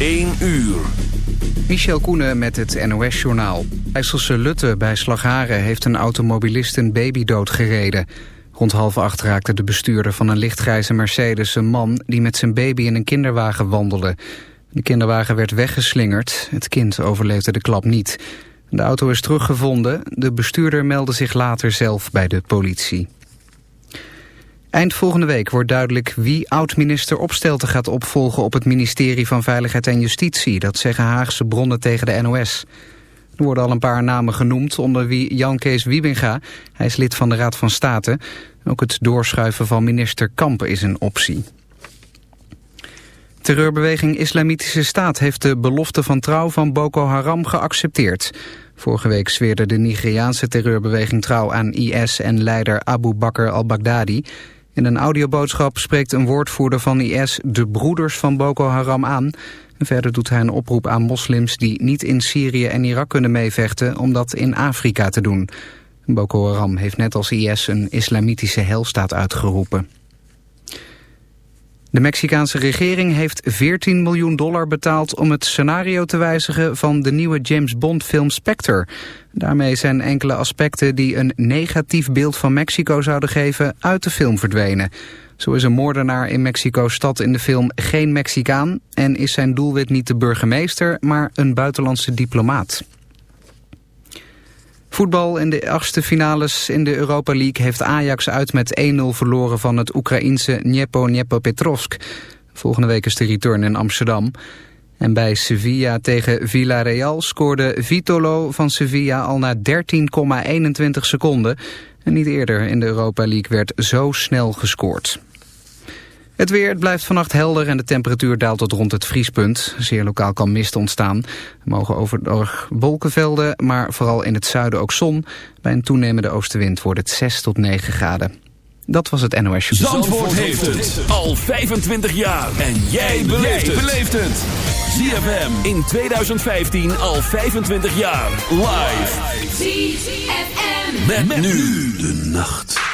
1 uur. Michel Koenen met het NOS-journaal. IJsselse Lutte bij Slagharen heeft een automobilist een baby doodgereden. Rond half acht raakte de bestuurder van een lichtgrijze Mercedes een man... die met zijn baby in een kinderwagen wandelde. De kinderwagen werd weggeslingerd. Het kind overleefde de klap niet. De auto is teruggevonden. De bestuurder meldde zich later zelf bij de politie. Eind volgende week wordt duidelijk wie oud-minister Opstelten gaat opvolgen op het ministerie van Veiligheid en Justitie. Dat zeggen Haagse bronnen tegen de NOS. Er worden al een paar namen genoemd, onder wie Jan Kees Wiebinga. Hij is lid van de Raad van State. Ook het doorschuiven van minister Kampen is een optie. Terreurbeweging Islamitische Staat heeft de belofte van trouw van Boko Haram geaccepteerd. Vorige week zweerde de Nigeriaanse terreurbeweging trouw aan IS en leider Abu Bakr al-Baghdadi. In een audioboodschap spreekt een woordvoerder van IS de broeders van Boko Haram aan. En verder doet hij een oproep aan moslims die niet in Syrië en Irak kunnen meevechten om dat in Afrika te doen. Boko Haram heeft net als IS een islamitische helstaat uitgeroepen. De Mexicaanse regering heeft 14 miljoen dollar betaald om het scenario te wijzigen van de nieuwe James Bond film Spectre. Daarmee zijn enkele aspecten die een negatief beeld van Mexico zouden geven uit de film verdwenen. Zo is een moordenaar in Mexico-stad in de film geen Mexicaan en is zijn doelwit niet de burgemeester, maar een buitenlandse diplomaat. Voetbal in de achtste finales in de Europa League heeft Ajax uit met 1-0 verloren van het Oekraïense Dniepo-Dniepropetrovsk. Volgende week is de return in Amsterdam. En bij Sevilla tegen Villarreal scoorde Vitolo van Sevilla al na 13,21 seconden. En niet eerder in de Europa League werd zo snel gescoord. Het weer het blijft vannacht helder en de temperatuur daalt tot rond het vriespunt. Zeer lokaal kan mist ontstaan. Er mogen overdag wolkenvelden, maar vooral in het zuiden ook zon. Bij een toenemende oostenwind wordt het 6 tot 9 graden. Dat was het NOS. Zandvoort, Zandvoort heeft het al 25 jaar. En jij beleeft het. ZFM in 2015 al 25 jaar. Live. ZFM. Met, met nu de nacht.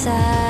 side.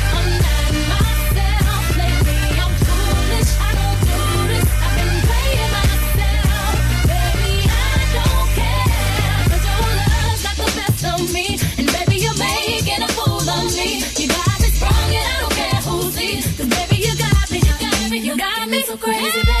So crazy.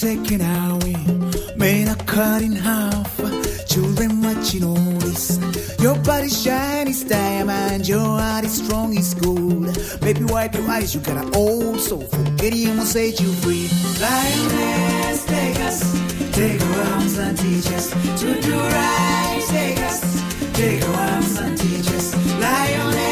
taken away, men are cut in half, children watching all this. Your body shiny as diamond, your heart is strong as gold. Baby, wipe your eyes, you got an old soul. Forget him will set you free. Lioness, take us, take our arms and teach us to do right. Take us, take our arms and teach us. Lioness,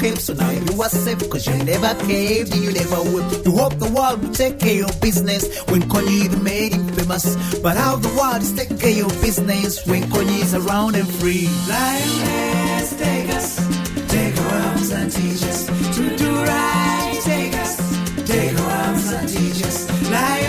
so now you are safe, cause you never caved and you never will. You hope the world will take care of your business when Kanye even made him famous. But how the world is taking care of your business when Kanye is around and free. Lioness, take us, take our arms and teach us to do right. Take us, take our arms and teach us. Lioness,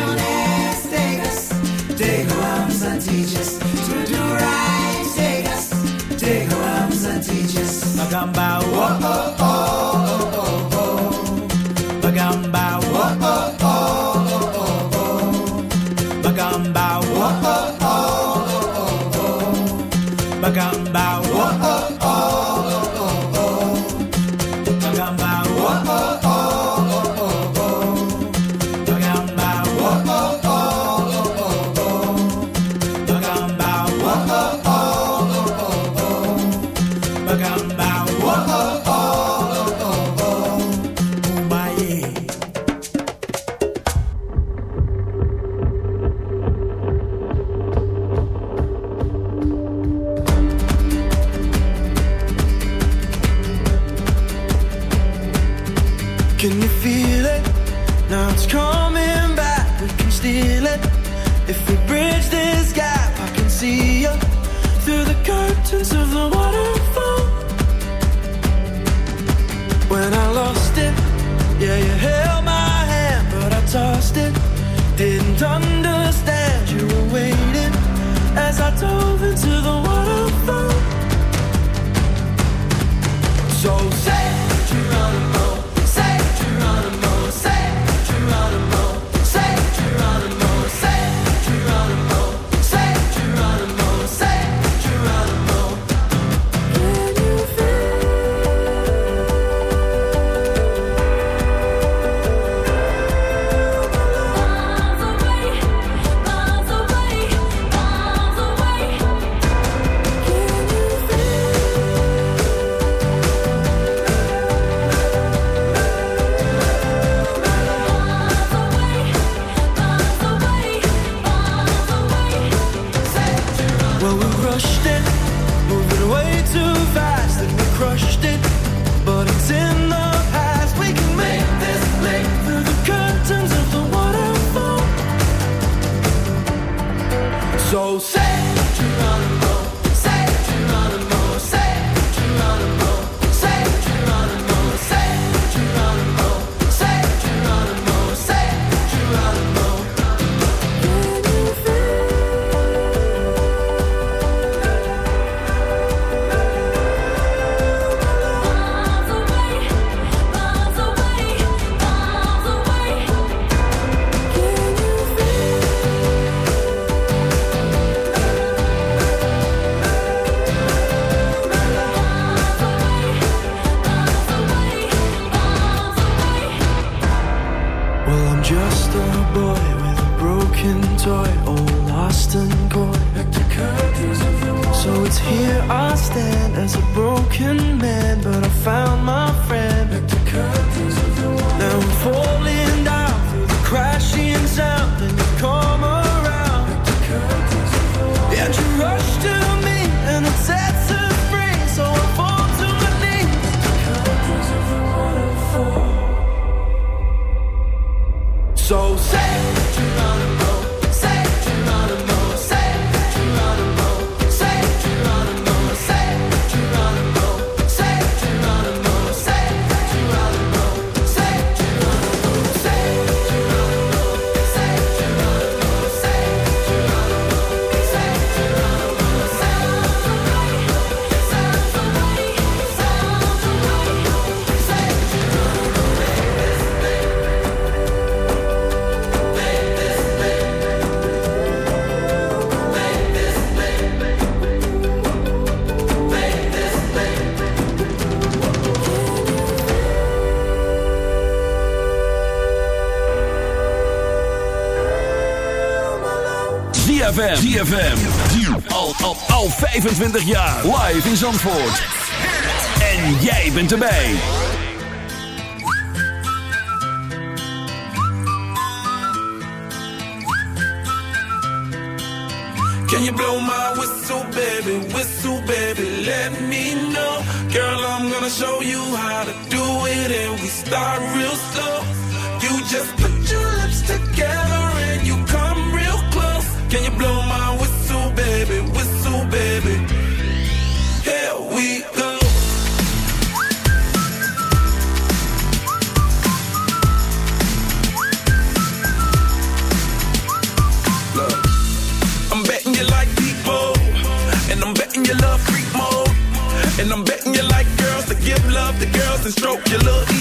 Well, we rushed it, moving way too fast, and we crushed it. But it's in the past. We can make this leap through the curtains of the waterfall. So can make ZFM. Al, al, al 25 jaar. Live in Zandvoort. En jij bent erbij. Can you blow my whistle, baby? Whistle, baby, let me know. Girl, I'm gonna show you how to do it. And we start real slow. and stroke your little